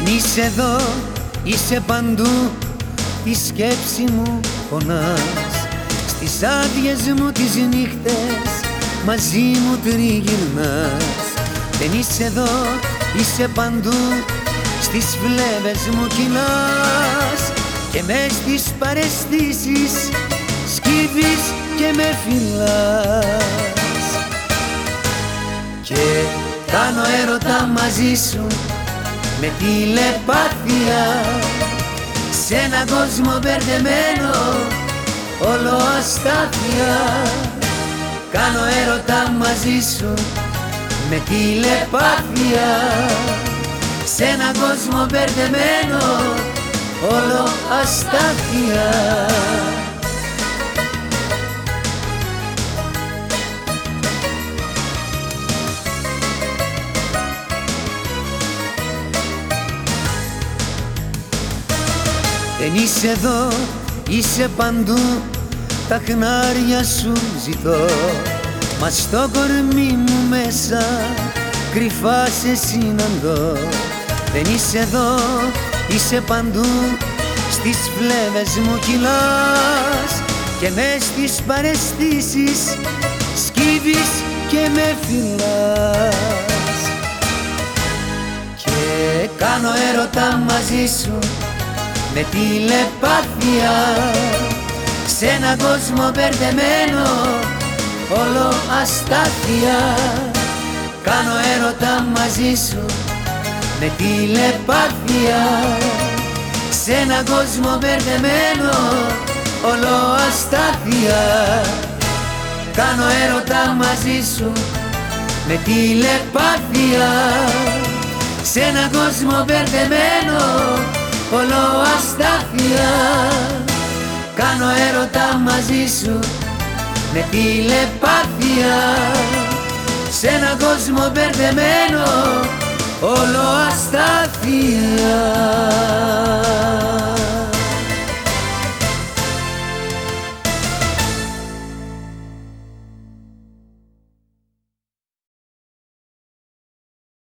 είσαι εδώ, είσαι παντού. Τη σκέψη μου πονάς. Στις άδειες μου τις νύχτες Μαζί μου τριγυρνάς. Δεν είσαι εδώ, είσαι παντού. Στις φλέβες μου κυλάς. Και μες στις παρεστήσεις Σκύβεις και με φυλάς. Και κάνω έρωτα μαζί σου με τηλεπάθεια σε έναν κόσμο μπερδεμένο όλο αστάθεια. Κάνω έρωτα μαζί σου με τηλεπάθεια. Σε έναν κόσμο μπερδεμένο όλο αστάθεια Δεν είσαι εδώ, είσαι παντού Τα χνάρια σου ζητώ. Μα στο κορμί μου μέσα Κρυφά σε συναντώ. Δεν είσαι εδώ, είσαι παντού Στις φλέβες μου κυλάς. Και μες στις παρεστήσεις Σκύβεις και με φυλάς. Και κάνω έρωτα μαζί σου με τηλεπάθεια σε έναν κόσμο μπερδεμένο όλο αστάθεια. Κάνω έρωτα μαζί σου με τηλεπάθεια. Σε έναν κόσμο μπερδεμένο όλο αστάθεια. Κάνω έρωτα μαζί σου με τηλεπάθεια. Σε έναν κόσμο μπερδεμένο όλο αστάθεια Κάνω έρωτα μαζί σου με τηλεπάθεια. Σ' έναν κόσμο μπερδεμένο όλο αστάθεια